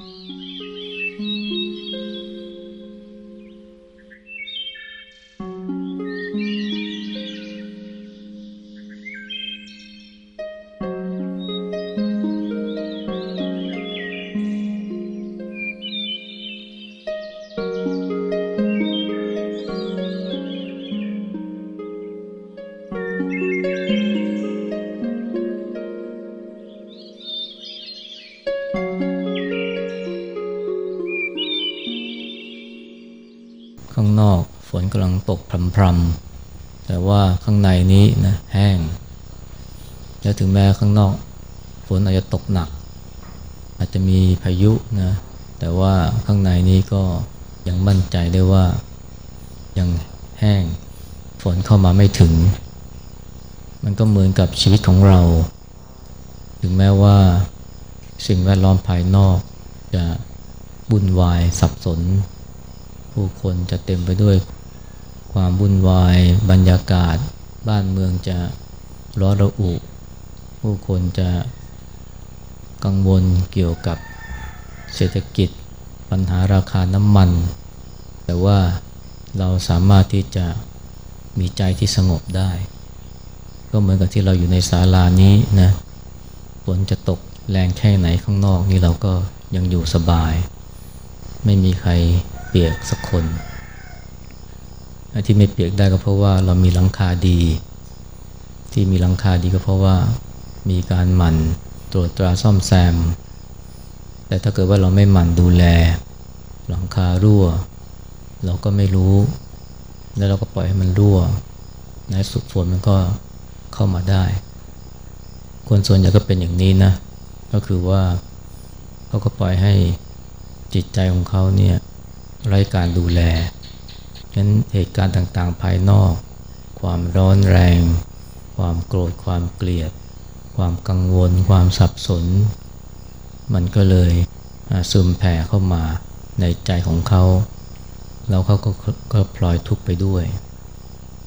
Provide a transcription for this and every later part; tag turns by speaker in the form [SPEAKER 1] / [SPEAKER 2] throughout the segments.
[SPEAKER 1] ข้ พรำแต่ว่าข้างในนี้นะแห้ง แล้วถึงแม้ข้างนอกฝนอาจจะตกหนัก อาจจะมีพายุนะแต่ว่าข้างในนี้ก็ยังมั่นใจได้ว่ายังแห้งฝนเข้ามาไม่ถึง มันก็เหมือนกับชีวิตของเรา ถึงแม้ว่าสิ่งแวดล้อมภายนอกจะบุ่นวายสับสน ผู้คนจะเต็มไปด้วย ความวุ่นวาย บรรยากาศ บ้านเมืองจะร้อนระอุ ผู้คนจะกังวลเกี่ยวกับเศรษฐกิจปัญหาราคาน้ำมัน แต่ว่าเราสามารถที่จะมีใจที่สงบได้ ก็เหมือนกับที่เราอยู่ในศาลานี้นะฝนจะตกแรงแค่ไหนข้างนอกนี่เราก็ยังอยู่สบาย ไม่มีใครเปียกสักคน ที่ไม่เปียกได้ก็เพราะว่าเรามีหลังคาดี ที่มีหลังคาดีก็เพราะว่ามีการหมั่นตรวจตราซ่อมแซม แต่ถ้าเกิดว่าเราไม่หมั่นดูแล หลังคารั่ว เราก็ไม่รู้ แล้วเราก็ปล่อยให้มันรั่วในสุดฝนมันก็เข้ามาได้ คนส่วนใหญ่ก็เป็นอย่างนี้นะ ก็คือว่าเขาก็ปล่อยให้จิตใจของเขาเนี่ยไร้การดูแล ฉะนั้นเหตุการณ์ต่างๆ ภายนอก ความร้อนแรง ความโกรธความเกลียด ความกังวล ความสับสน มันก็เลยซึมแผ่เข้ามาในใจของเขา แล้วเขาก็ก็พลอยทุกข์ไปด้วย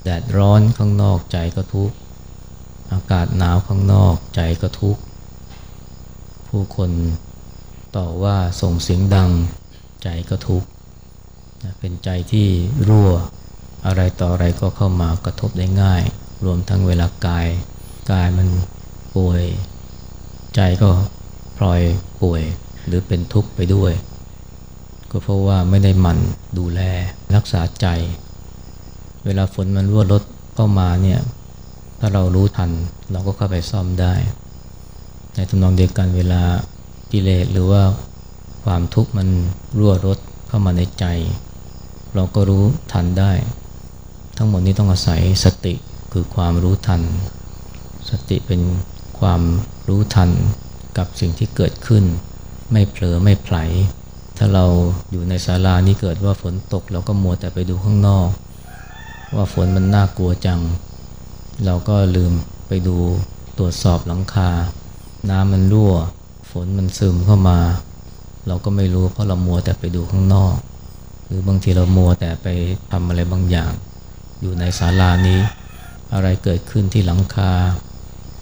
[SPEAKER 1] แดดร้อนข้างนอกใจก็ทุกข์อากาศหนาวข้างนอกใจก็ทุกข์ผู้คนต่อว่าส่งเสียงดังใจก็ทุกข์ เป็นใจที่รั่ว อะไรต่ออะไรก็เข้ามากระทบได้ง่าย รวมทั้งเวลากาย กายมันป่วย ใจก็พลอยป่วยหรือเป็นทุกข์ไปด้วย ก็เพราะว่าไม่ได้มันดูแลรักษาใจ เวลาฝนมันรั่วรถเข้ามาเนี่ยถ้าเรารู้ทันเราก็เข้าไปซ่อมได้ ในทำนองเดียวกันเวลากิเลสหรือว่าความทุกข์มันรั่วรถเข้ามาในใจ เราก็รู้ทันได้ ทั้งหมดนี้ต้องอาศัยสติคือความรู้ทัน สติเป็นความรู้ทันกับสิ่งที่เกิดขึ้น ไม่เผลอไม่ไผล ถ้าเราอยู่ในศาลานี้เกิดว่าฝนตก เราก็มัวแต่ไปดูข้างนอก ว่าฝนมันน่ากลัวจัง เราก็ลืมไปดูตรวจสอบหลังคา น้ำมันรั่ว ฝนมันซึมเข้ามา เราก็ไม่รู้เพราะเรามัวแต่ไปดูข้างนอก หรือบางทีเรามัวแต่ไปทำอะไรบางอย่าง อยู่ในศาลานี้ อะไรเกิดขึ้นที่หลังคา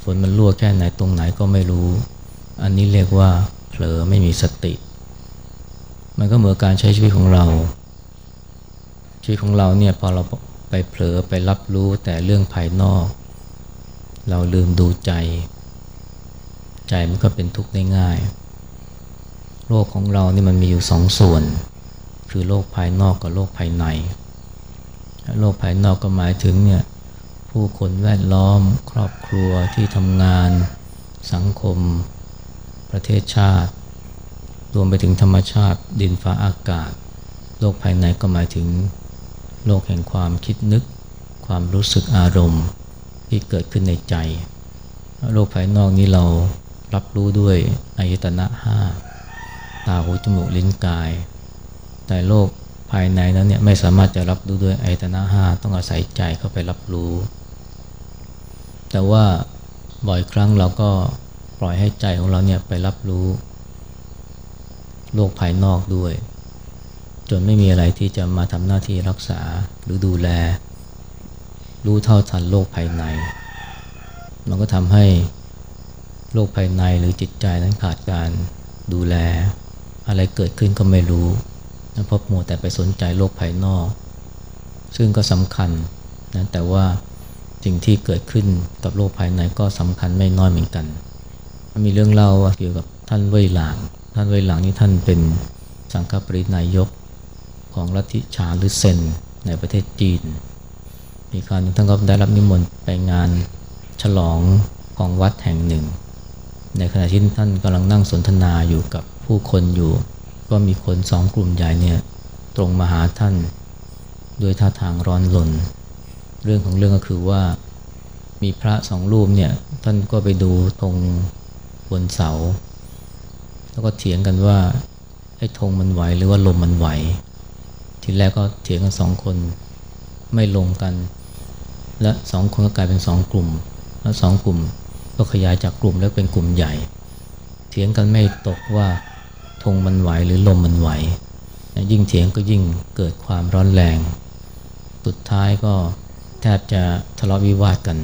[SPEAKER 1] ฝนมันรั่วแค่ไหนตรงไหนก็ไม่รู้ อันนี้เรียกว่าเผลอไม่มีสติ มันก็เหมือนการใช้ชีวิตของเรา ชีวิตของเราเนี่ยพอเราไปเผลอไปรับรู้แต่เรื่องภายนอก เราลืมดูใจ ใจมันก็เป็นทุกข์ได้ง่ายโลกของเรานี่มันมีอยู่สองส่วน คือโลกภายนอกกับโลกภายใน โลกภายนอกก็หมายถึงเนี่ยผู้คนแวดล้อม ครอบครัวที่ทำงาน สังคม ประเทศชาติ รวมไปถึงธรรมชาติ ดินฟ้าอากาศ โลกภายในก็หมายถึง โลกแห่งความคิดนึก ความรู้สึกอารมณ์ที่เกิดขึ้นในใจ โลกภายนอกนี้เรารับรู้ด้วยอายตนะห้าตาหูจมูกลิ้นกาย แต่โลกภายในนั้นเนี่ยไม่สามารถจะรับรู้ด้วยไอายตนะห้าต้องอาศัยใจเข้าไปรับรู้ แต่ว่าบ่อยครั้งเราก็ปล่อยให้ใจของเราเนี่ยไปรับรู้ โลกภายนอกด้วย จนไม่มีอะไรที่จะมาทำหน้าที่รักษาหรือดูแล รู้เท่าทันโลกภายใน มันก็ทำให้โลกภายในหรือจิตใจนั้นขาดการดูแล อะไรเกิดขึ้นก็ไม่รู้ นะเพราะมัวแต่ไปสนใจโลกภายนอก ซึ่งก็สำคัญนะแต่ว่าสิ่งที่เกิดขึ้นกับโลกภายในก็สำคัญไม่น้อยเหมือนกัน มีเรื่องเล่าเกี่ยวกับท่านเว่ยหลาง ท่านเว่ยหลางนี่ท่านเป็นสังฆปรินายกของลัทธิชาหรือเซนในประเทศจีน มีคราวนึงท่านก็ได้รับนิมนต์ไปงานฉลองของวัดแห่งหนึ่ง ในขณะที่ท่านกำลังนั่งสนทนาอยู่กับผู้คนอยู่ ก็มีคนสองกลุ่มใหญ่เนี่ยตรงมาหาท่านด้วยท่าทางร้อนรนเรื่องของเรื่องก็คือว่ามีพระสองรูปเนี่ยท่านก็ไปดูธงบนเสา แล้วก็เถียงกันว่าไอ้ธงมันไหวหรือว่าลมมันไหว ทีแรกก็เถียงกันสองคนไม่ลงกัน และสองคนก็กลายเป็นสองกลุ่ม แล้วสองกลุ่มก็ขยายจากกลุ่มแล้วเป็นกลุ่มใหญ่ เถียงกันไม่ตกว่า ธงมันไหวหรือลมมันไหว ยิ่งเถียงก็ยิ่งเกิดความร้อนแรง สุดท้ายก็แทบจะทะเลาะวิวาทกัน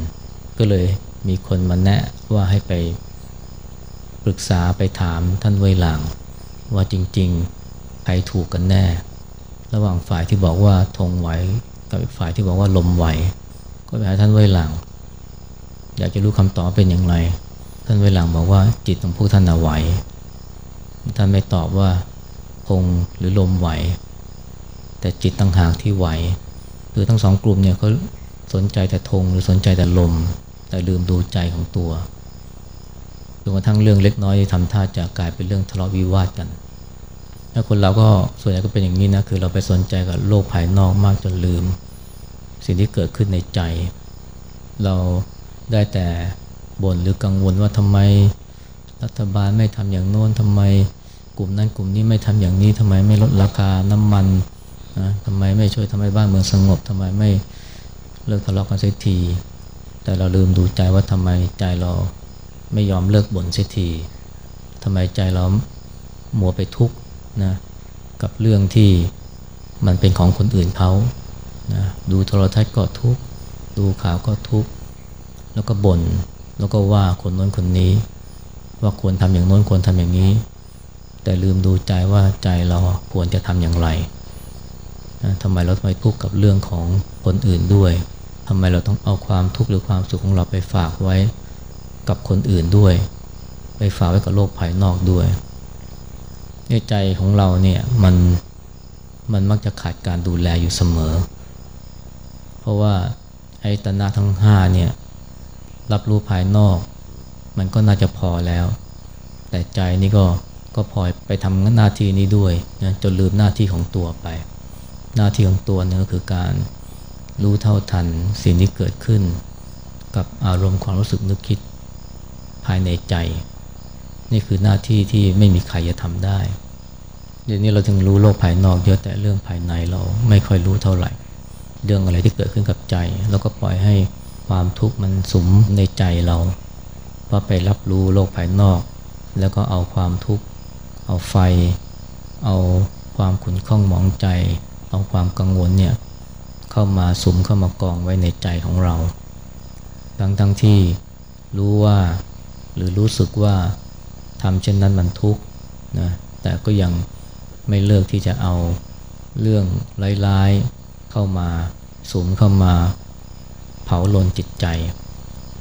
[SPEAKER 1] ก็เลยมีคนมาแนะว่าให้ไปปรึกษาไปถามท่านเวหลัง ว่าจริงๆใครถูกกันแน่ ระหว่างฝ่ายที่บอกว่าธงไหวกับอีกฝ่ายที่บอกว่าลมไหว ก็ไปหาท่านเวหลัง อยากจะรู้คำตอบเป็นอย่างไร ท่านเวหลังบอกว่าจิตของพวกท่านไหว ท่านไม่ตอบว่าธงหรือลมไหว แต่จิตต่างหากที่ไหว คือทั้งสองกลุ่มเนี่ยเขาสนใจแต่ธงหรือสนใจแต่ลม แต่ลืมดูใจของตัวจนกระทั่งเรื่องเล็กน้อยที่ทำท่าจะกลายเป็นเรื่องทะเลาะวิวาทกันถ้าคนเราก็ส่วนใหญ่ก็เป็นอย่างนี้นะคือเราไปสนใจกับโลกภายนอกมากจนลืม สิ่งที่เกิดขึ้นในใจ เราได้แต่บ่นหรือกังวลว่าทำไมรัฐบาลไม่ทำอย่างโน้นทำไม กลุ่มนั้นกลุ่มนี้ไม่ทำอย่างนี้ทำไมไม่ลดราคาน้ำมันนะทำไมไม่ช่วยทำให้บ้านเมืองสงบทำไมไม่เลิกทะเลาะกันสักที แต่เราลืมดูใจว่าทำไมใจเราไม่ยอมเลิกบ่นสักทีทำไมใจเราหมัวไปทุกข์นะกับเรื่องที่มันเป็นของคนอื่นเขานะดูโทรทัศน์ก็ทุกข์ดูข่าวก็ทุกข์แล้วก็บน่นแล้วก็ว่าคนโน้นคนนี้ ว่าควรทำอย่างโน้นควรทำอย่างนี้ แต่ลืมดูใจว่าใจเราควรจะทำอย่างไรทำไมเราต้องไปทุกข์กับเรื่องของคนอื่นด้วยทำไมเราต้องเอาความทุกข์หรือความสุขของเราไปฝากไว้กับคนอื่นด้วย ไปฝากไว้กับโลกภายนอกด้วยในใจของเราเนี่ยมันมันมักจะขาดการดูแลอยู่เสมอ เพราะว่าไอ้ตนาทั้งห้าเนี่ยรับรู้ภายนอก มันก็น่าจะพอแล้ว แต่ใจนี่ก็ ก็พลอยไปทำหน้าที่นี้ด้วยนะจนลืมหน้าที่ของตัวไป หน้าที่ของตัวเนี่ก็คือการรู้เท่าทันสิ่งที่เกิดขึ้น กับอารมณ์ความรู้สึกนึกคิดภายในใจ นี่คือหน้าที่ที่ไม่มีใครจะทำได้เดี๋ยวนี้เราถึงรู้โลกภายนอกเยอะแต่เรื่องภายในเราไม่ค่อยรู้เท่าไหร่ เรื่องอะไรที่เกิดขึ้นกับใจ แล้วก็ปล่อยให้ความทุกข์มันสุมในใจเราว่าไปรับรู้โลกภายนอก แล้วก็เอาความทุกข์ เอาไฟ เอาความขุ่นข้องหมองใจ เอาความกังวลเนี่ยเข้ามาสุมเข้ามากองไว้ในใจของเรา ทั้งทั้งที่รู้ว่าหรือรู้สึกว่าทำเช่นนั้นมันทุกข์นะแต่ก็ยังไม่เลิกที่จะเอาเรื่องร้ายๆเข้ามาสุมเข้ามาเผาลนจิตใจ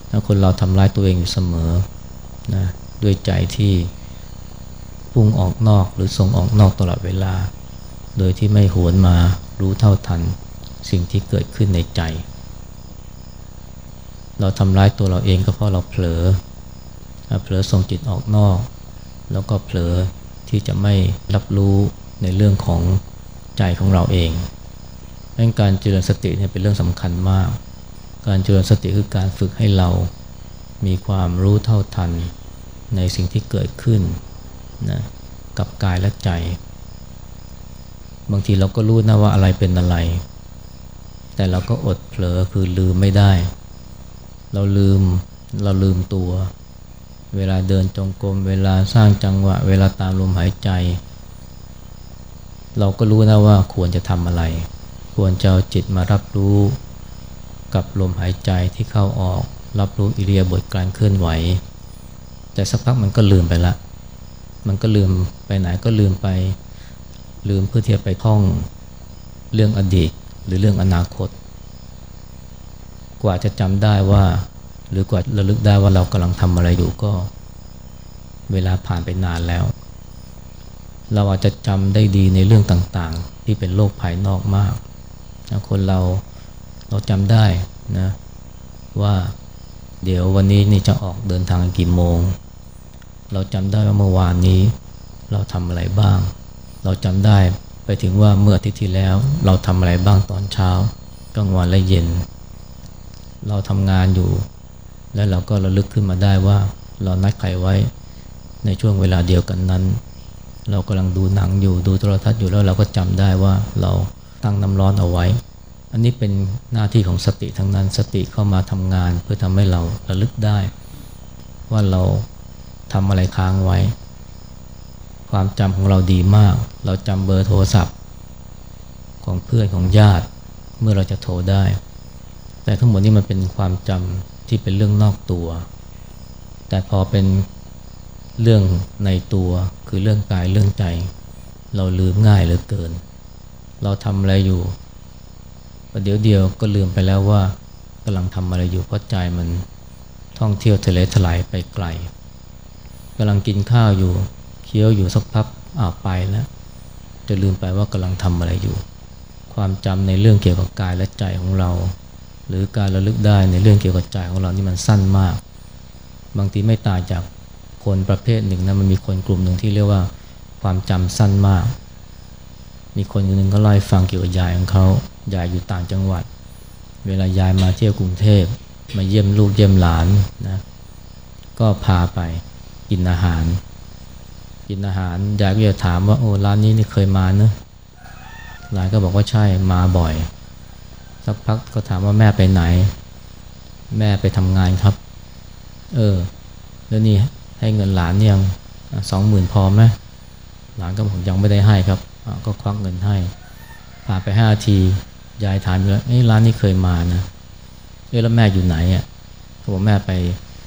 [SPEAKER 1] ถ้าคนเราทำร้ายตัวเองอยู่เสมอนะด้วยใจที่ พุ่งออกนอกหรือส่งออกนอกตลอดเวลา โดยที่ไม่หวนมารู้เท่าทันสิ่งที่เกิดขึ้นในใจ เราทำร้ายตัวเราเองก็เพราะเราเผลอ เผลอส่งจิตออกนอก แล้วก็เผลอที่จะไม่รับรู้ในเรื่องของใจของเราเองดังการเจริญสติเนี่ยเป็นเรื่องสำคัญมาก การเจริญสติคือการฝึกให้เรามีความรู้เท่าทันในสิ่งที่เกิดขึ้น นะกับกายและใจ บางทีเราก็รู้นะว่าอะไรเป็นอะไร แต่เราก็อดเผลอคือลืมไม่ได้ เราลืมเราลืมตัว เวลาเดินจงกรมเวลาสร้างจังหวะ เวลาตามลมหายใจ เราก็รู้นะว่าควรจะทำอะไร ควรจะเอาจิตมารับรู้กับลมหายใจที่เข้าออก รับรู้อิเลียบทการเคลื่อนไหว แต่สักพักมันก็ลืมไปละ มันก็ลืมไปไหนก็ลืมไป ลืมเพื่อที่จะไปท่องเรื่องอดีตหรือเรื่องอนาคต กว่าจะจำได้ว่า หรือกว่าระลึกได้ว่าเรากำลังทำอะไรอยู่ก็ เวลาผ่านไปนานแล้ว เราอาจจะจำได้ดีในเรื่องต่างๆ ที่เป็นโลกภายนอกมากนะคนเราเราจำได้นะว่าเดี๋ยววันนี้นี่จะออกเดินทางกี่โมง เราจำได้ว่าเมื่อวานนี้ เราทำอะไรบ้าง เราจำได้ไปถึงว่าเมื่ออาทิตย์ที่แล้ว เราทำอะไรบ้างตอนเช้ากลางวันและเย็น เราทำงานอยู่ แล้วเราก็ระลึกขึ้นมาได้ว่า เรานัดใครไว้ในช่วงเวลาเดียวกันนั้น เรากำลังดูหนังอยู่ดูโทรทัศน์อยู่แล้วเราก็จำได้ว่าเราตั้งน้ำร้อนเอาไว้ อันนี้เป็นหน้าที่ของสติทั้งนั้นสติเข้ามาทำงานเพื่อทำให้เราระลึกได้ ว่าเรา ทำอะไรค้างไว้ ความจำของเราดีมาก เราจำเบอร์โทรศัพท์ ของเพื่อนของญาติเมื่อเราจะโทรได้ แต่ทั้งหมดนี้มันเป็นความจำที่เป็นเรื่องนอกตัว แต่พอเป็นเรื่องในตัวคือเรื่องกายเรื่องใจ เราลืมง่ายเหลือเกิน เราทำอะไรอยู่ประเดี๋ยวเดียวก็ลืมไปแล้วว่ากำลังทำอะไรอยู่เพราะใจมันท่องเที่ยวทะเลถลายไปไกล กำลังกินข้าวอยู่ เคี้ยวอยู่สักพักอ้าวไปแล้ว จะลืมไปว่ากำลังทำอะไรอยู่ ความจำในเรื่องเกี่ยวกับกายและใจของเรา หรือการระลึกได้ในเรื่องเกี่ยวกับใจของเรานี่มันสั้นมาก บางทีไม่ต่างจากคนประเภทหนึ่งนะมันมีคนกลุ่มหนึ่งที่เรียกว่าความจำสั้นมาก มีคนคนหนึ่งก็เล่าให้ฟังเกี่ยวกับยายของเขายายอยู่ต่างจังหวัด เวลายายมาเที่ยวกรุงเทพมาเยี่ยมลูกเยี่ยมหลานนะก็พาไป กินอาหาร กินอาหารยายก็จะถามว่าโอ้ร้านนี้นี่เคยมาเนอะหลานก็บอกว่าใช่มาบ่อย สักพักก็ถามว่าแม่ไปไหน แม่ไปทำงานครับ เออ แล้วนี่ให้เงินหลานยังสองหมื่นพอไหมหลานก็บอกยังไม่ได้ให้ครับ ก็ควักเงินให้ผ่านไปห้าทียายถามอยู่แล้วนี่ร้านนี้เคยมานะเออแล้วแม่อยู่ไหนอะเขาบอกแม่ไป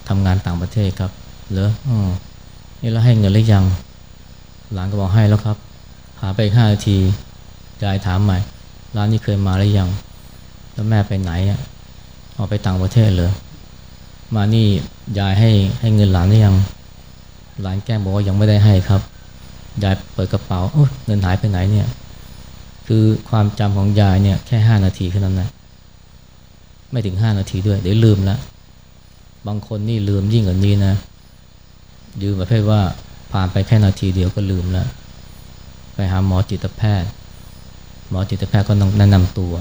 [SPEAKER 1] ทำงานต่างประเทศครับ เหรออ๋อนี่แล้วให้เงินหรือยัง หลานก็บอกให้แล้วครับผ่าไปห้านาทียายถามใหม่ ร้านนี้เคยมาหรือยัง แล้วแม่ไปไหนอะออกไปต่างประเทศเหรอมานี่ยายให้ให้เงินหลานหรือยัง หลานแก้มบอกว่ายังไม่ได้ให้ครับ ยายเปิดกระเป๋าเงินหายไปไหนเนี่ย คือความจำของยายเนี่ยแค่ห้านาทีแค่นั้นนะไม่ถึงห้านาทีด้วย เดี๋ยวลืมละบางคนนี่ลืมยิ่งกว่านี้นะ ยืมประเภทว่าผ่านไปแค่นาทีเดียวก็ลืมแล้ว ไปหาหมอจิตแพทย์ หมอจิตแพทย์ก็ต้องแนะนำตัว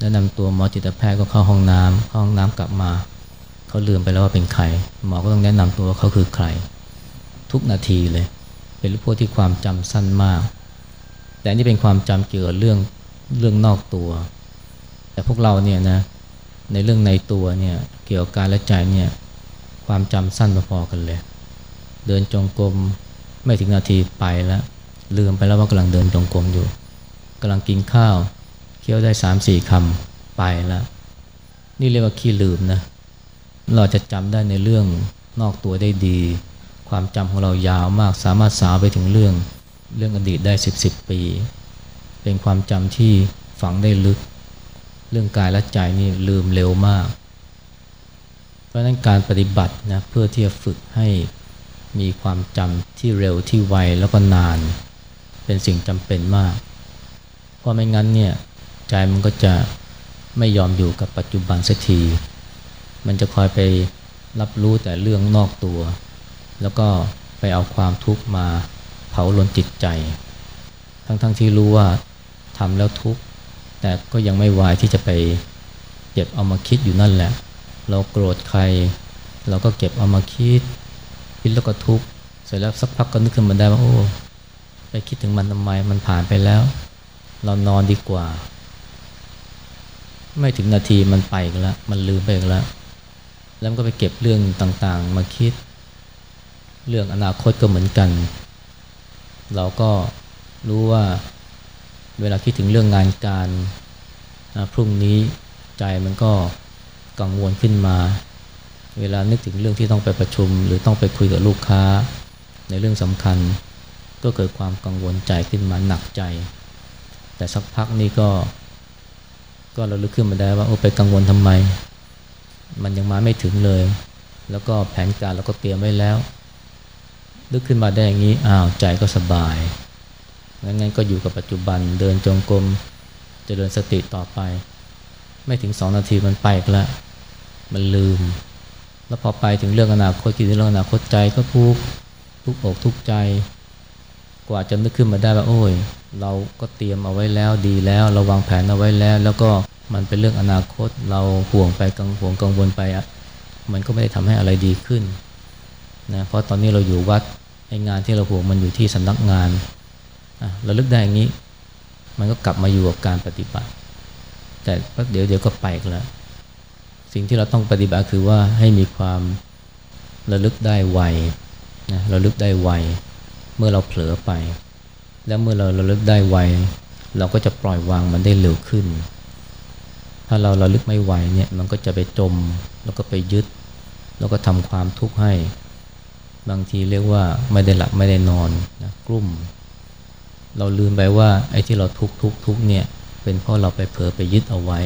[SPEAKER 1] แนะนำตัวหมอจิตแพทย์ก็เข้าห้องน้ำเข้าห้องน้ำกลับมา เขาลืมไปแล้วว่าเป็นใคร หมอก็ต้องแนะนำตัวว่าเขาคือใคร ทุกนาทีเลย เป็นพวกที่ความจำสั้นมาก แต่นี่เป็นความจำเกี่ยวกับเรื่องเรื่องนอกตัว แต่พวกเราเนี่ยนะในเรื่องในตัวเนี่ยเกี่ยวกับการและใจเนี่ยความจำสั้นพอๆกันเลย เดินจงกรมไม่ถึงนาทีไปแล้ว ลืมไปแล้วว่ากำลังเดินจงกรมอยู่กำลังกินข้าวเคี้ยวได้สามสี่คำไปแล้ว นี่เรียกว่าขี้ลืมนะ เราจะจำได้ในเรื่องนอกตัวได้ดี ความจำของเรายาวมากสามารถสาวไปถึงเรื่องเรื่องอดีตได้สิบสิบปี เป็นความจำที่ฝังได้ลึก เรื่องกายและใจนี่ลืมเร็วมาก เพราะนั้นการปฏิบัตินะเพื่อที่จะฝึกให้ มีความจำที่เร็วที่ไวแล้วก็นาน เป็นสิ่งจำเป็นมาก เพราะไม่งั้นเนี่ยใจมันก็จะไม่ยอมอยู่กับปัจจุบันสักที มันจะคอยไปรับรู้แต่เรื่องนอกตัว แล้วก็ไปเอาความทุกข์มาเผาลนจิตใจ ทั้งๆทที่รู้ว่าทำแล้วทุกข์ แต่ก็ยังไม่วายที่จะไปเก็บเอามาคิดอยู่นั่นแหละ เราโกรธใคร เราก็เก็บเอามาคิด คิดแล้วก็ทุกข์เสร็จแล้วสักพักก็นึกขึ้นมาได้ว่าโอ้ไปคิดถึงมันทำไมมันผ่านไปแล้ว เรานอนดีกว่า ไม่ถึงนาทีมันไปกันแล้วมันลืมไปกแล้วแล้วก็ไปเก็บเรื่องต่างๆ มาคิด เรื่องอนาคตก็เหมือนกัน เราก็รู้ว่าเวลาคิดถึงเรื่องงานการพรุ่งนี้ใจมันก็กังวลขึ้นมา เวลานึกถึงเรื่องที่ต้องไปประชุม หรือต้องไปคุยกับลูกค้า ในเรื่องสำคัญ ก็เกิดความกังวลใจขึ้นมาหนักใจ แต่สักพักนี่ก็ ก็เราลึกขึ้นมาได้ว่าโอ้ไปกังวลทำไม มันยังมาไม่ถึงเลย แล้วก็แผนการเราก็เตรียมไว้แล้ว ลึกขึ้นมาได้อย่างนี้อ้าวใจก็สบายงั้นก็อยู่กับปัจจุบันเดินจงกรมเจริญสติต่อไป ไม่ถึงสองนาทีมันไปแล้ว มันลืม แล้วพอไปถึงเรื่องอนาคตคิดถึงเรื่องอนาคตใจก็ทุกทุกอกทุกใจ กว่าจะนึกขึ้นมาได้ว่าโอ้ย เราก็เตรียมเอาไว้แล้วดีแล้วเราวางแผนเอาไว้แล้ว แล้วก็มันเป็นเรื่องอนาคตเราห่วงไปกังห่วงกังวลไปอะมันก็ไม่ได้ทำให้อะไรดีขึ้นนะเพราะตอนนี้เราอยู่วัดไองานที่เราห่วงมันอยู่ที่สำนักงานเราลึกได้อย่างนี้ มันก็กลับมาอยู่กับการปฏิบัติ แต่เดี๋ยวเดี๋ยวก็ไปแล้ว สิ่งที่เราต้องปฏิบัติคือว่าให้มีความระลึกได้ไวนะระลึกได้ไวเมื่อเราเผลอไป แล้วเมื่อเราระลึกได้ไวเราก็จะปล่อยวางมันได้เร็วขึ้น ถ้าเราระลึกไม่ไวเนี่ยมันก็จะไปจมแล้วก็ไปยึด แล้วก็ทำความทุกข์ให้ บางทีเรียกว่าไม่ได้หลับไม่ได้นอนนะกลุ่ม เราลืมไปว่าไอ้ที่เราทุกทุกทุกเนี่ยเป็นเพราะเราไปเผลอไปยึดเอาไว้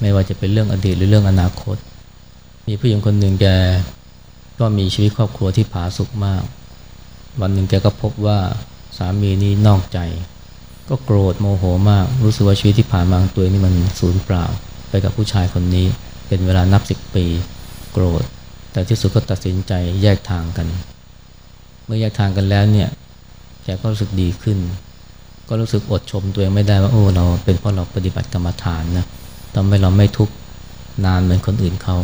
[SPEAKER 1] ไม่ว่าจะเป็นเรื่องอดีตหรือเรื่องอนาคต มีผู้หญิงคนหนึ่งแกก็มีชีวิตครอบครัวที่ผาสุกมาก วันหนึ่งแกก็พบว่าสามีนี่นอกใจ ก็โกรธโมโหมาก รู้สึกว่าชีวิตที่ผ่านมาตัวนี่มันสูญเปล่า ไปกับผู้ชายคนนี้เป็นเวลานับสิบปี โกรธ แต่ที่สุดก็ตัดสินใจแยกทางกัน เมื่อแยกทางกันแล้วเนี่ยแกก็รู้สึกดีขึ้น ก็รู้สึกอดชมตัวเองไม่ได้ว่าโอ้เราเป็นเพราะเราปฏิบัติกรรมฐานนะ ทำให้เราไม่ทุกข์นานเหมือนคนอื่นเขา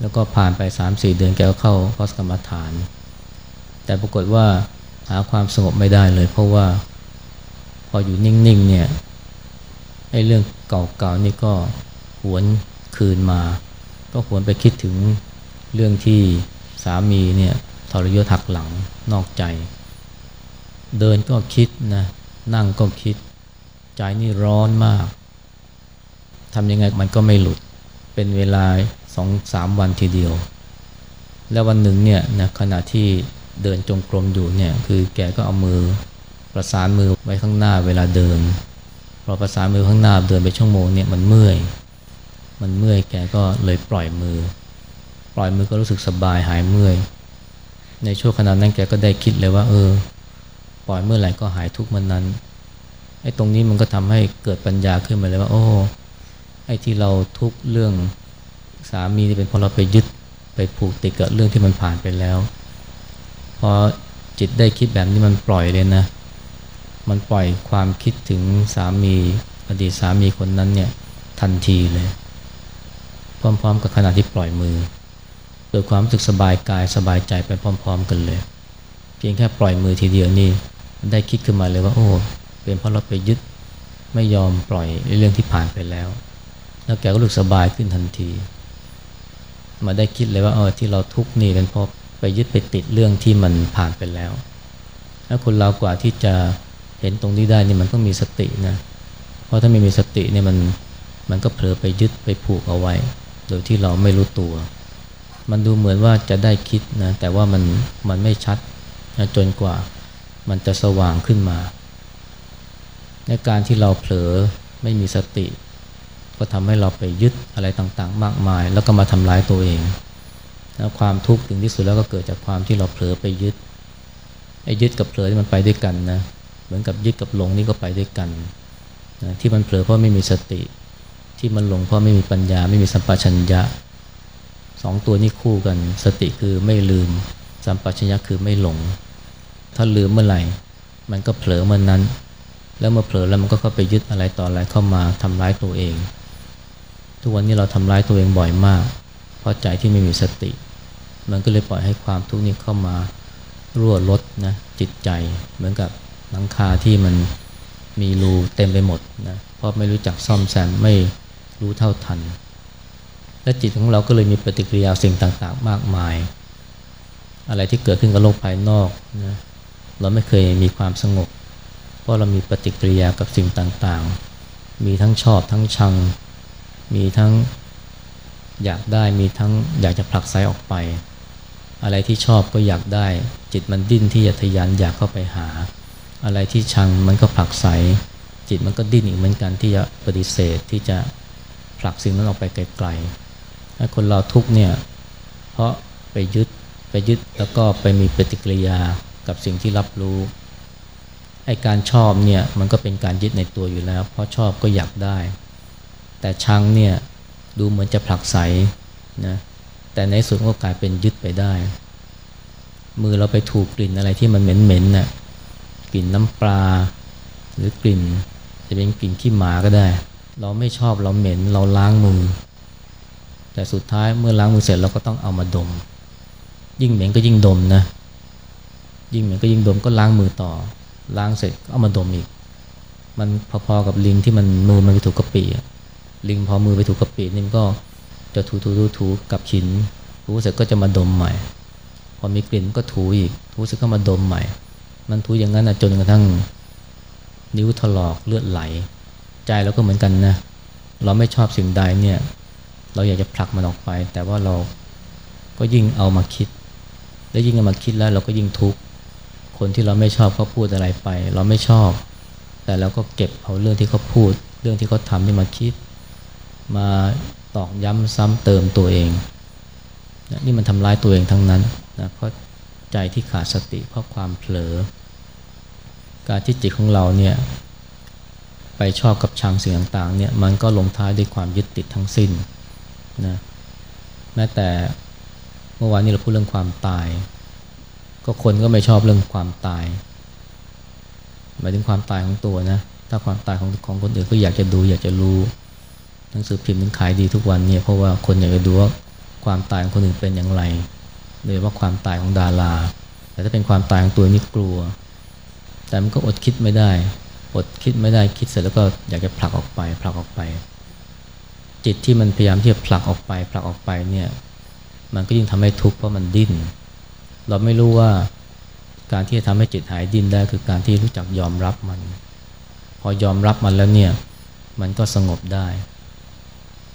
[SPEAKER 1] แล้วก็ผ่านไป 3 4 เดือนแกก็เข้าคอร์สกรรมฐาน แต่ปรากฏว่าหาความสงบไม่ได้เลย เพราะว่าพออยู่นิ่งๆเนี่ยไอ้เรื่องเก่าๆนี่ก็หวนคืนมา ก็หวนไปคิดถึงเรื่องที่สามีเนี่ยทรยศหักหลังนอกใจ เดินก็คิดนะนั่งก็คิด ใจนี่ร้อนมาก ทำยังไงมันก็ไม่หลุดเป็นเวลาสองสามวันทีเดียว แล้ววันหนึ่งเนี่ยนะขณะที่เดินจงกรมอยู่เนี่ยคือแกก็เอามือประสานมือไว้ข้างหน้าเวลาเดินพอประสานมือข้างหน้าเดินไปชั่วโมงเนี่ยมันเมื่อย มันเมื่อยแกก็เลยปล่อยมือ ปล่อยมือก็รู้สึกสบายหายเมื่อย ในช่วงขณะนั้นแกก็ได้คิดเลยว่า เออ ปล่อยเมื่อไหร่ก็หายทุกมันนั้นไอ้ตรงนี้มันก็ทำให้เกิดปัญญาขึ้นมาเลยว่า โอ้ ไอ้ที่เราทุกเรื่องสามีนี่เป็นเพราะเราไปยึดไปผูกติดกับเรื่องที่มันผ่านไปแล้วพอจิตได้คิดแบบนี้มันปล่อยเลยนะ มันปล่อยความคิดถึงสามีอดีตสามีคนนั้นเนี่ยทันทีเลย พร้อมๆ กับขณะที่ปล่อยมือโดความรู้สึกสบายกายสบายใจไปพร้อม ๆ กันเลย เพียงแค่ปล่อยมือทีเดียวนี่ได้คิดขึ้นมาเลยว่าโอ้เป็นเพราะเราไปยึดไม่ยอมปล่อยเรื่องที่ผ่านไปแล้ว แล้วแกก็รู้สบายขึ้นทันที มาได้คิดเลยว่าเออที่เราทุกข์นี่เป็นเพราะไปยึดไปติดเรื่องที่มันผ่านไปแล้ว แล้วคนเรากว่าที่จะเห็นตรงนี้ได้นี่มันต้องมีสตินะ เพราะถ้าไม่มีสติเนี่ยมันมันก็เผลอไปยึดไปผูกเอาไว้ โดยที่เราไม่รู้ตัว มันดูเหมือนว่าจะได้คิดนะ แต่ว่ามันมันไม่ชัดนะจนกว่ามันจะสว่างขึ้นมา ในการที่เราเผลอไม่มีสติ ก็ทำให้เราไปยึดอะไรต่างๆ มากมาย แล้วก็มาทำร้ายตัวเองแล้วความทุกข์ถึงที่สุดแล้วก็เกิดจากความที่เราเผลอไปยึดไอ้ยึดกับเผลอที่มันไปด้วยกันนะเหมือนกับยึดกับหลงนี่ก็ไปด้วยกันนะที่มันเผลอเพราะไม่มีสติ ที่มันหลงเพราะไม่มีปัญญา ไม่มีสัมปชัญญะสองตัวนี้คู่กัน สติคือไม่ลืม สัมปชัญญะคือไม่หลง ถ้าลืมเมื่อไหร่ มันก็เผลอเมื่อนนั้น แล้วเมื่อเผลอแล้วมันก็เข้าไปยึดอะไรต่ออะไรเข้ามาทำร้ายตัวเอง ทุกวันนี้เราทำร้ายตัวเองบ่อยมาก เพราะใจที่ไม่มีสติ มันก็เลยปล่อยให้ความทุกข์นี้เข้ามารั่วลดนะจิตใจ เหมือนกับหลังคาที่มันมีรูเต็มไปหมดนะเพราะไม่รู้จักซ่อมแซมไม่รู้เท่าทัน และจิตของเราก็เลยมีปฏิกิริยาสิ่งต่างๆ มากมาย อะไรที่เกิดขึ้นกับโลกภายนอกนะเราไม่เคยมีความสงบ เพราะเรามีปฏิกิริยากับสิ่งต่างๆ มีทั้งชอบทั้งชัง มีทั้งอยากได้มีทั้งอยากจะผลักไสออกไป อะไรที่ชอบก็อยากได้ จิตมันดิ้นที่จะทยานอยากเข้าไปหา อะไรที่ชังมันก็ผลักไสจิตมันก็ดิ้นอีกเหมือนกันที่จะปฏิเสธที่จะผลักสิ่งนั้นออกไปไกลๆให้คนเราทุกเนี่ยเพราะไปยึดไปยึดแล้วก็ไปมีปฏิกิริยากับสิ่งที่รับรู้ไอการชอบเนี่ยมันก็เป็นการยึดในตัวอยู่แล้ว เพราะชอบก็อยากได้ แต่ชังเนี่ยดูเหมือนจะผลักไสนะแต่ในสุดก็กลายเป็นยึดไปได้ มือเราไปถูกกลิ่นอะไรที่มันเหม็นๆนะ่ะกลิ่นน้ำปลา หรือกลิ่นจะเป็นกลิ่นขี้หมาก็ได้ เราไม่ชอบเราเหม็นเราล้างมือ แต่สุดท้ายเมื่อล้างมือเสร็จเราก็ต้องเอามาดม ยิ่งเหม็นก็ยิ่งดมนะยิ่งเหม็นก็ยิ่งดมก็ล้างมือต่อ ล้างเสร็จก็เอามาดมอีก มันพอๆกับลิงที่มันมือมันไปถูกกระปี ลิงพอมือไปถูกกระปีนี่มันก็จะถูถูถูถูกับหินถูเสร็จก็จะมาดมใหม่ พอมีกลิ่นก็ถูอีก ถูเสร็จก็มาดมใหม่ มันถูอย่างนั้นนะจนกระทั่งนิ้วถลอกเลือดไหล ใจเราก็เหมือนกันนะ เราไม่ชอบสิ่งใดเนี่ย เราอยากจะผลักมันออกไป แต่ว่าเราก็ยิ่งเอามาคิด และยิ่งเอามาคิดแล้วเราก็ยิ่งทุกข์คนที่เราไม่ชอบเขาพูดอะไรไป เราไม่ชอบ แต่เราก็เก็บเอาเรื่องที่เขาพูด เรื่องที่เขาทำที่มาคิด มาตอกย้ำซ้ำเติมตัวเองนะนี่มันทำร้ายตัวเองทั้งนั้นนะเพราะใจที่ขาดสติเพราะความเผลอ การที่จิตของเราเนี่ยไปชอบกับชังสิ่งต่างๆเนี่ยมันก็ลงท้ายด้วยความยึดติดทั้งสิ้นนะแม้แต่เมื่อวานนี้เราพูดเรื่องความตาย ก็คนก็ไม่ชอบเรื่องความตายหมายถึงความตายของตัวนะถ้าความตายของของคนอื่นก็อยากจะดูอยากจะรู้ หนังสือพิมพ์มันขายดีทุกวันเนี่ยเพราะว่าคนอยากจะดูว่าความตายของคนอื่นเป็นอย่างไรโดยว่าความตายของดารา แต่ถ้าเป็นความตายของตัวนี่กลัว แต่มันก็อดคิดไม่ได้ อดคิดไม่ได้คิดเสร็จแล้วก็อยากจะผลักออกไปผลักออกไป จิตที่มันพยายามที่จะผลักออกไปผลักออกไปเนี่ยมันก็ยิ่งทำให้ทุกข์เพราะมันดิ้น เราไม่รู้ว่าการที่จะทำให้จิตหายดิ้นได้คือการที่รู้จักยอมรับมัน พอยอมรับมันแล้วเนี่ยมันก็สงบได้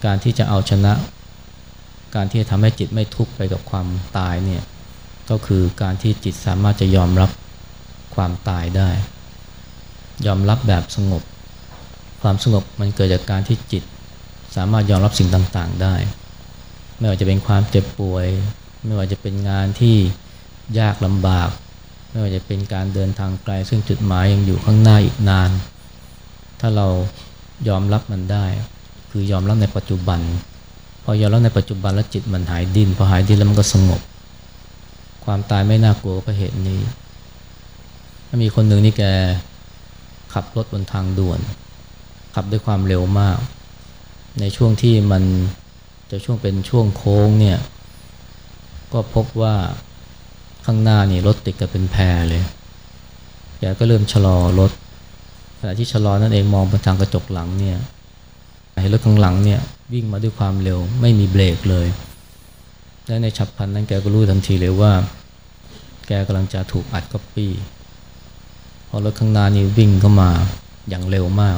[SPEAKER 1] การที่จะเอาชนะ การที่จะทำให้จิตไม่ทุกข์ไปกับความตายเนี่ยก็คือการที่จิตสามารถจะยอมรับความตายได้ ยอมรับแบบสงบ ความสงบมันเกิดจากการที่จิตสามารถยอมรับสิ่งต่างๆได้ ไม่ว่าจะเป็นความเจ็บป่วย ไม่ว่าจะเป็นงานที่ยากลำบาก ไม่ว่าจะเป็นการเดินทางไกล ซึ่งจุดหมายยังอยู่ข้างหน้าอีกนาน ถ้าเรายอมรับมันได้ คือยอมรับในปัจจุบัน พอยอมรับในปัจจุบันแล้วจิตมันหายดิน้นพอหายดิ้นแล้วมันก็สงบ ความตายไม่น่ากลัวเพราะเหตุนี้ถ้ามีคนหนึ่งนี่แกขับรถบนทางด่วน ขับด้วยความเร็วมาก ในช่วงที่มันจะช่วงเป็นช่วงโค้งเนี่ย ก็พบว่าข้างหน้านี่รถติดกันเป็นแพรเลยแกก็เริ่มชะลอรถขณะที่ชะลอนั่นเองมองไปทางกระจกหลังเนี่ย เห็นรถข้างหลังเนี่ยวิ่งมาด้วยความเร็วไม่มีเบรกเลย และในฉับพลันนั้นแกก็รู้ทันทีเลยว่า แกกำลังจะถูกอัดก๊อปปี้พอรถข้างหน้านี่วิ่งเข้ามาอย่างเร็วมาก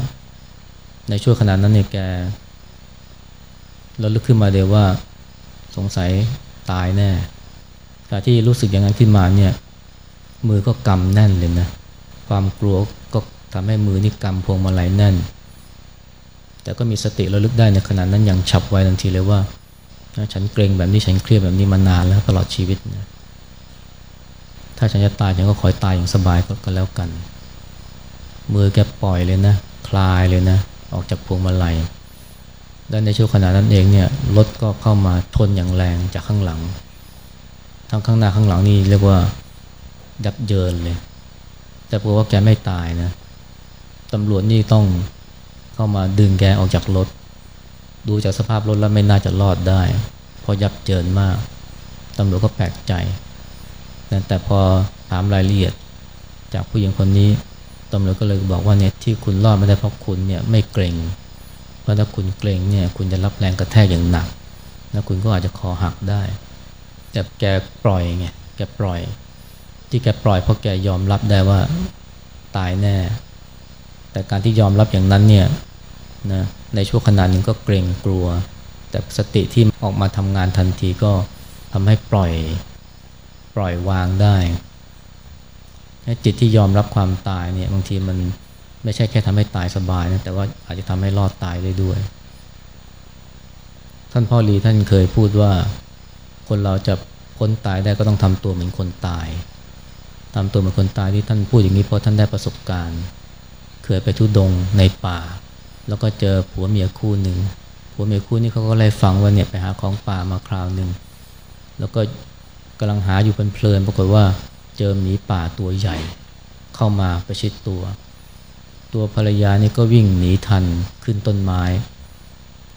[SPEAKER 1] ในช่วงขณะนั้นเนี่ยแกระลึกขึ้นมาเดียวว่าสงสัยตายแน่การที่รู้สึกอย่างนั้นขึ้นมาเนี่ยมือก็กำแน่นเลยนะ ความกลัวก็ทำให้มือนี่กำพวงมาลัยแน่น แต่ก็มีสติระลึกได้ในขณะนั้นอย่างฉับไวทันทีเลยว่า ฉันเกรงแบบนี้ฉันเครียดแบบนี้มานานแล้วตลอดชีวิตนะถ้าฉันจะตายฉันก็คอยตายอย่างสบายก็แล้วกัน มือแกปล่อยเลยนะ คลายเลยนะ ออกจากพวงมาลัยและในช่วงขณะนั้นเองเนี่ยรถก็เข้ามาทนอย่างแรงจากข้างหลัง ทั้งข้างหน้าข้างหลังนี่เรียกว่าดับเยินเลย แต่ปรากว่าแกไม่ตายนะตำรวจนี่ต้อง เข้ามาดึงแกออกจากรถ ดูจากสภาพรถแล้วไม่น่าจะรอดได้พอยับเจินมากตำรวจก็แปลกใจ แต่พอถามรายละเอียด จากผู้หญิงคนนี้ตำรวจก็เลยบอกว่าเนี่ยที่คุณรอดไม่ได้เพราะคุณเนี่ยไม่เกรงเพราะถ้าคุณเกรงเนี่ยคุณจะรับแรงกระแทกอย่างหนัก แล้วคุณก็อาจจะคอหักได้ แต่แกปล่อยไงแกปล่อย ที่แกปล่อยเพราะแกยอมรับได้ว่าตายแน่ แต่การที่ยอมรับอย่างนั้นเนี่ย นะในช่วงขณะหนึ่งก็เกรงกลัว แต่สติที่ออกมาทำงานทันทีก็ทำให้ปล่อยปล่อยวางได้จิตที่ยอมรับความตายเนี่ยบางทีมันไม่ใช่แค่ทำให้ตายสบายนะแต่ว่าอาจจะทำให้รอดตายได้ด้วย ท่านพ่อรีท่านเคยพูดว่า คนเราจะพ้นตายได้ก็ต้องทำตัวเหมือนคนตายทำตัวเหมือนคนตายที่ท่านพูดอย่างนี้เพราะท่านได้ประสบการณ์ เคยไปทุดงในป่า แล้วก็เจอผัวเมียคู่หนึ่งผัวเมียคู่นี้เขาก็เลยฟังว่าเนี่ยไปหาของป่ามาคราวหนึ่งแล้วก็กำลังหาอยู่เพลินปรากฏว่าเจอหมีป่าตัวใหญ่ เข้ามาประชิดตัว ตัวภรรยานี่ก็วิ่งหนีทันขึ้นต้นไม้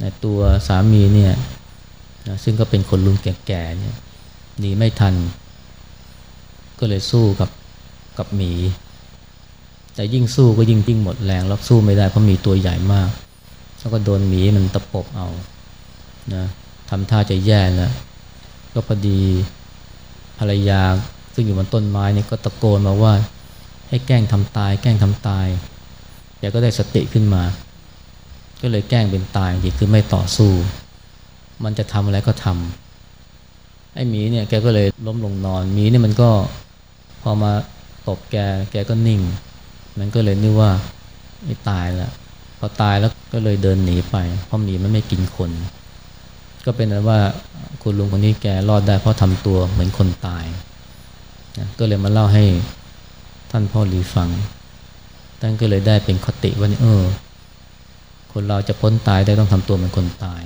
[SPEAKER 1] ในตัวสามีเนี่ยซึ่งก็เป็นคนลุงแก่ๆเนี่ยหนีไม่ทัน ก็เลยสู้กับกับหมี แต่ยิ่งสู้ก็ยิ่งยิ่งหมดแรงแล้วสู้ไม่ได้เพราะมีตัวใหญ่มาก แล้วก็โดนหมีมันตะปบเอานะทำท่าจะแย่แล้วก็พอดีภรรยาซึ่งอยู่บนต้นไม้นี่ก็ตะโกนมาว่า ให้แกล้งทำตาย แกล้งทำตายแกก็ได้สติขึ้นมา ก็เลยแกล้งเป็นตายดีคือไม่ต่อสู้ มันจะทำอะไรก็ทำไอ้หมีเนี่ยแกก็เลยล้มลงนอนหมีเนี่ยมันก็พอมาตบแกแกก็นิ่ง มันก็เลยนึกว่าไม่ตายแล้วพอตายแล้วก็เลยเดินหนีไป เพราะหมีมันไม่กินคน ก็เป็นนั้นว่าคุณลุงคนนี้แกรอดได้เพราะทำตัวเหมือนคนตายนะก็เลยมาเล่าให้ท่านพ่อหลีฟัง ท่านก็เลยได้เป็นคติว่าเออ คนเราจะพ้นตายได้ต้องทำตัวเหมือนคนตาย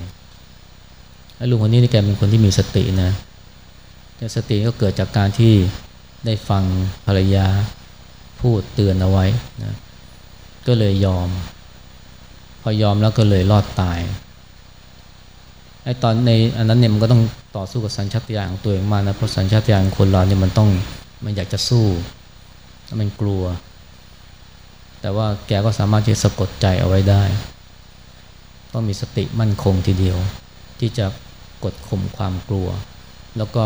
[SPEAKER 1] ไอ้ลุงคนนี้นี่แกเป็นคนที่มีสตินะแต่สติก็เกิดจากการที่ได้ฟังภรรยา พูดเตือนเอาไว้นะก็เลยยอม พอยอมแล้วก็เลยรอดตายไอ้ตอนในอันนั้นเนี่ยมันก็ต้องต่อสู้กับสัญชาตญาณของตัวเองมากนะเพราะสัญชาตญาณคนเราเนี่ยมันต้องมันอยากจะสู้มันกลัว แต่ว่าแกก็สามารถที่จะสะกดใจเอาไว้ได้ ต้องมีสติมั่นคงทีเดียว ที่จะกดข่มความกลัว แล้วก็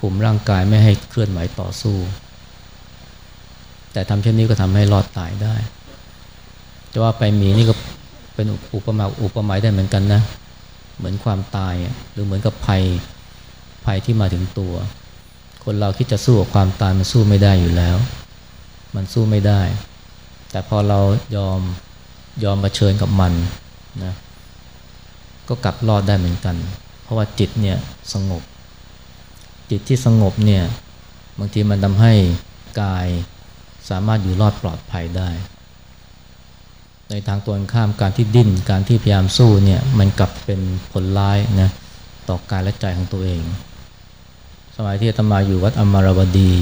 [SPEAKER 1] ข่มร่างกายไม่ให้เคลื่อนไหวต่อสู้ แต่ทำเช่นนี้ก็ทำให้รอดตายได้ จะว่าไปมีนี่ก็เป็นอุปมาอุปไมยได้เหมือนกันนะ เหมือนความตายหรือเหมือนกับภัยภัยที่มาถึงตัว คนเราคิดจะสู้กับความตายมันสู้ไม่ได้อยู่แล้ว มันสู้ไม่ได้ แต่พอเรายอมยอมมาเชิญกับมันนะก็กลับรอดได้เหมือนกัน เพราะว่าจิตเนี่ยสงบ จิตที่สงบเนี่ยบางทีมันทำให้กาย สามารถอยู่รอดปลอดภัยได้ ในทางตรงข้ามการที่ดิ้นการที่พยายามสู้เนี่ยมันกลับเป็นผลร้ายนะต่อกายและใจของตัวเอง สมัยที่อาตมาอยู่วัดอมรวดี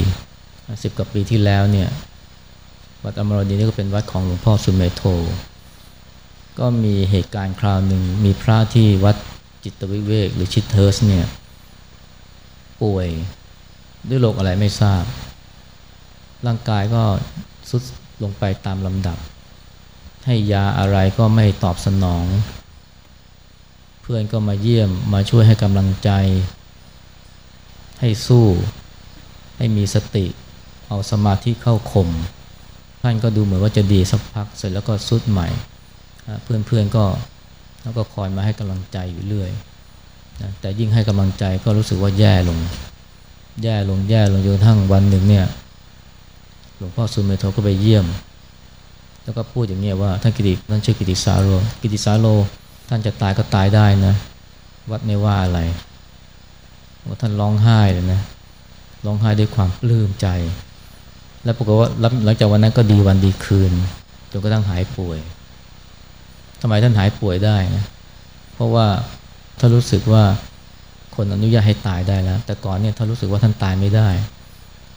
[SPEAKER 1] สิบกว่าปีที่แล้วเนี่ยวัดอมรวดีนี่ก็เป็นวัดของหลวงพ่อสุมเมโท ก็มีเหตุการณ์คราวหนึ่งมีพระที่วัดจิตวิเวกหรือชิตเทิร์สเนี่ยป่วยด้วยโรคอะไรไม่ทราบ ร่างกายก็สุดลงไปตามลำดับ ให้ยาอะไรก็ไม่ตอบสนอง เพื่อนก็มาเยี่ยมมาช่วยให้กำลังใจ ให้สู้ ให้มีสติ เอาสมาธิเข้าข่มท่านก็ดูเหมือนว่าจะดีสักพักเสร็จแล้วก็สุดใหม่ เพื่อนๆก็แล้วก็คอยมาให้กำลังใจอยู่เรื่อยนะแต่ยิ่งให้กำลังใจก็รู้สึกว่าแย่ลง แย่ลงแย่ลงจนทั้งวันหนึ่งเนี่ย ลวงพ่อสุเมโทก็ไปเยี่ยม แล้วก็พูดอย่างนี้ว่าท่านกิติท่านชื่อกิติสาโลกิติสาโลท่านจะตายก็ตายได้นะ วัดไม่ว่าอะไรว่าท่านร้องไห้เลยนะร้องไห้ด้วยความปลื้มใจ แล้วปรากฏว่าหลังจากวันนั้นก็ดีวันดีคืนจนกระทั่งหายป่วยทำไมท่านหายป่วยได้นะเพราะว่าท่านรู้สึกว่าคนอนุญาตให้ตายได้แล้ว แต่ก่อนเนี่ยท่านรู้สึกว่าท่านตายไม่ได้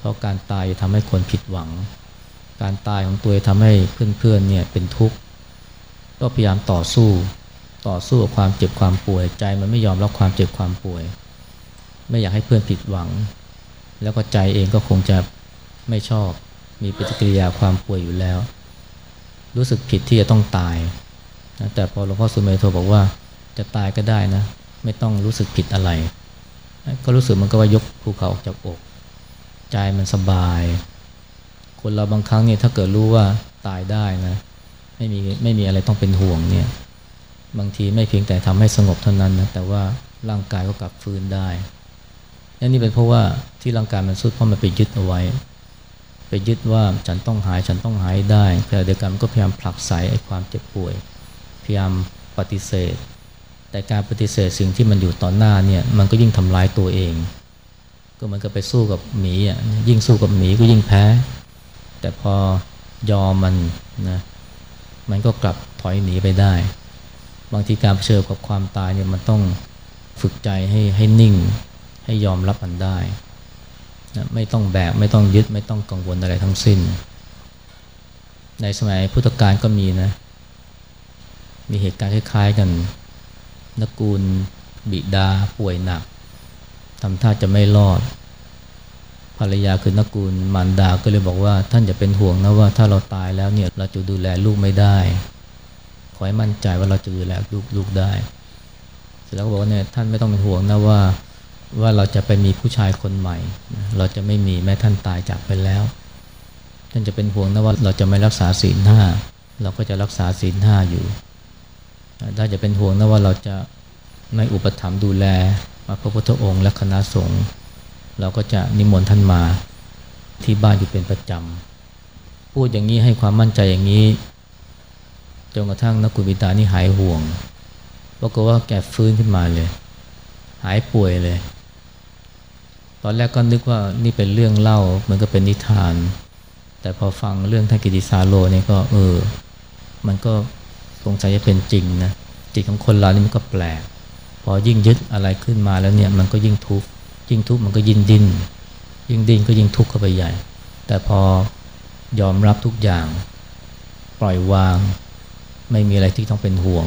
[SPEAKER 1] ราะการตายทำให้คนผิดหวัง การตายของตัวทำให้เพื่อนๆเนี่ยเป็นทุกข์ก็พยายามต่อสู้ ต่อสู้กับความเจ็บความป่วย ใจมันไม่ยอมรับความเจ็บความป่วย ไม่อยากให้เพื่อนผิดหวัง แล้วก็ใจเองก็คงจะไม่ชอบ มีปฏิกิริยาความป่วยอยู่แล้ว รู้สึกผิดที่จะต้องตายนะแต่พอหลวงพ่อสุเมโทบอกว่าจะตายก็ได้นะ ไม่ต้องรู้สึกผิดอะไร ก็รู้สึกมันก็ว่ายกภูเขาออกจากอก ใจมันสบาย คนเราบางครั้งเนี่ยถ้าเกิดรู้ว่าตายได้นะไม่มีไม่มีอะไรต้องเป็นห่วงเนี่ยบางทีไม่เพียงแต่ทำให้สงบเท่านั้นนะแต่ว่าร่างกายก็กลับฟื้นได้นนั่นนี่เป็นเพราะว่าที่ร่างกายมันสุดเพราะมันไปยึดเอาไว้ ไปยึดว่าฉันต้องหายฉันต้องหายได้ขณะเดียวกันก็พยายามผลักไสไอ้ความเจ็บป่วย พยายามปฏิเสธ แต่การปฏิเสธสิ่งที่มันอยู่ต่อหน้าเนี่ยมันก็ยิ่งทำร้ายตัวเอง ก็มันก็ไปสู้กับหมีอะยิ่งสู้กับหมีก็ยิ่งแพ้ แต่พอยอมมันนะมันก็กลับถอยหนีไปได้ บางทีการเผชิญกับความตายเนี่ยมันต้องฝึกใจให้ให้นิ่ง ให้ยอมรับมันได้นะไม่ต้องแบกไม่ต้องยึดไม่ต้องกังวลอะไรทั้งสิ้น ในสมัยพุทธกาลก็มีนะ มีเหตุการณ์คล้ายๆกันนกูลบิดาป่วยหนัก ทำท่าจะไม่รอด ภรรยาคือนกูลมารดาก็เลยบอกว่า ท่านอย่าเป็นห่วงนะว่าถ้าเราตายแล้วเนี่ยเราจะดูแลลูกไม่ได้ ขอให้มั่นใจว่าเราจะดูแลลูกลูกได้ เสร็จแล้วก็บอกว่าเนี่ยท่านไม่ต้องเป็นห่วงนะว่าว่าเราจะไปมีผู้ชายคนใหม่ เราจะไม่มีแม้ท่านตายจากไปแล้ว ท่านจะเป็นห่วงนะว่าเราจะไม่รักษาศีลห้าเราก็จะรักษาศีลห้าอยู่ถ้าจะเป็นห่วงนะว่าเราจะ ไม่อุปถัมภ์ดูแลมาพระพุทธองค์และคณะสงฆ์เราก็จะนิมนต์ท่านมาที่บ้านอยู่เป็นประจำ พูดอย่างนี้ให้ความมั่นใจอย่างนี้จนกระทั่งนักกุบิตานี่หายห่วงปรากฏว่าแกฟื้นขึ้นมาเลย หายป่วยเลย ตอนแรกก็นึกว่านี่เป็นเรื่องเล่าเหมือนกับเป็นนิทาน แต่พอฟังเรื่องท่านกิติสาโลนี่ก็เออ มันก็สงสัยจะเป็นจริงนะจิตของคนเรานี่มันก็แปลก พอยิ่งยึดอะไรขึ้นมาแล้วเนี่ยมันก็ยิ่งทุกข์ยิ่งทุกข์มันก็ยิ่งดิ้นยิ่งดิ้นก็ยิ่งทุกข์เข้าไปใหญ่ แต่พอยอมรับทุกอย่าง ปล่อยวาง ไม่มีอะไรที่ต้องเป็นห่วง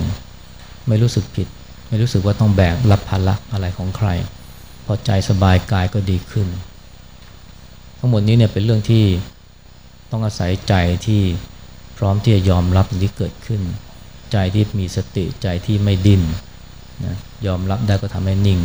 [SPEAKER 1] ไม่รู้สึกผิด ไม่รู้สึกว่าต้องแบกรับภาระอะไรของใคร พอใจสบายกายก็ดีขึ้น ทั้งหมดนี้เนี่ยเป็นเรื่องที่ต้องอาศัยใจที่พร้อมที่จะยอมรับสิ่งที่เกิดขึ้น ใจที่มีสติใจที่ไม่ดิ้นนะ ยอมรับได้ก็ทำให้นิ่ง